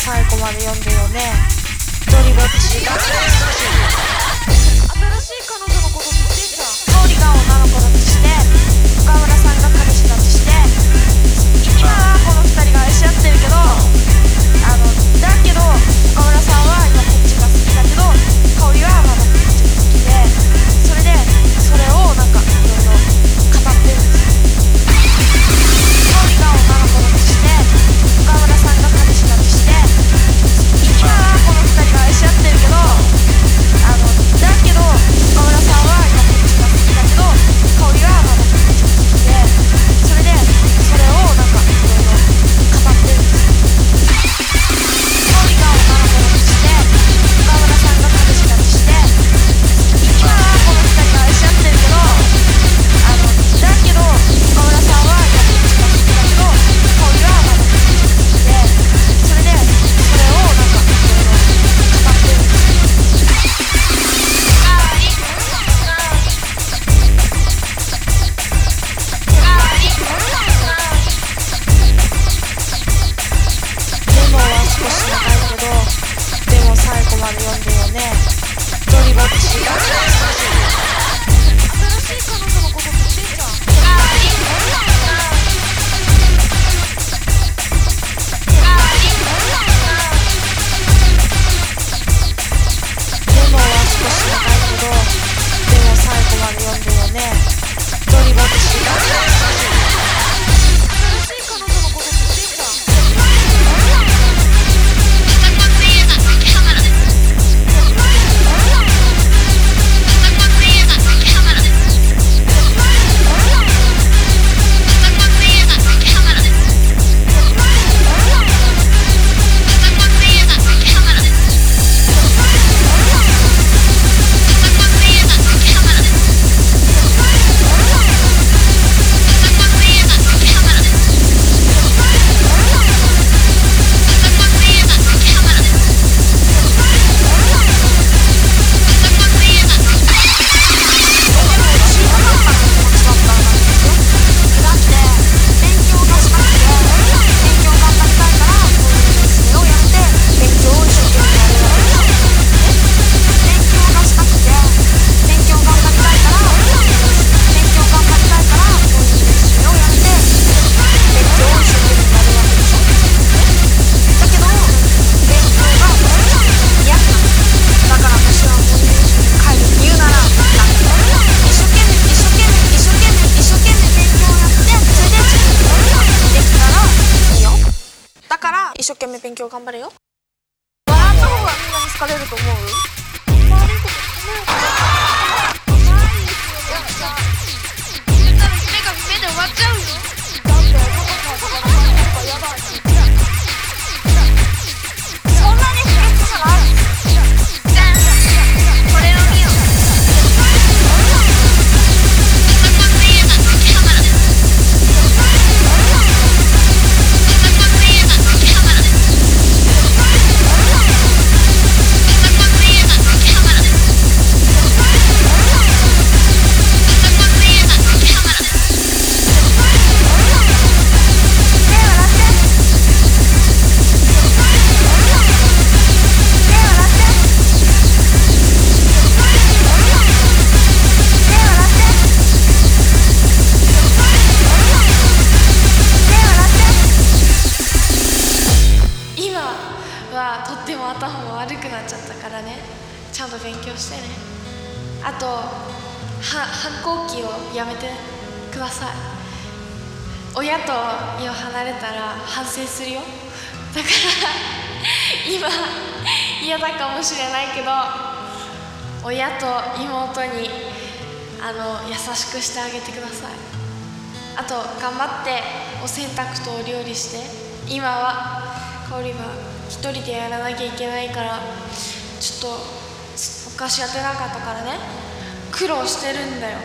最後まで読んでよね。一人ぼっち。404ではね一人ぼっち懸命勉強頑張れよ。方がみんなに好かれると思うるよがう回った方が悪くなっちゃったからね。ちゃんと勉強してね。あと反抗期をやめてください。親と家を離れたら反省するよ。だから 今嫌だかもしれないけど親と妹にあの優しくしてあげてください。あと頑張ってお洗濯とお料理して。今は香りは一人でやらなきゃいけないからちょっとお菓子当てなかったからね。苦労してるんだよ。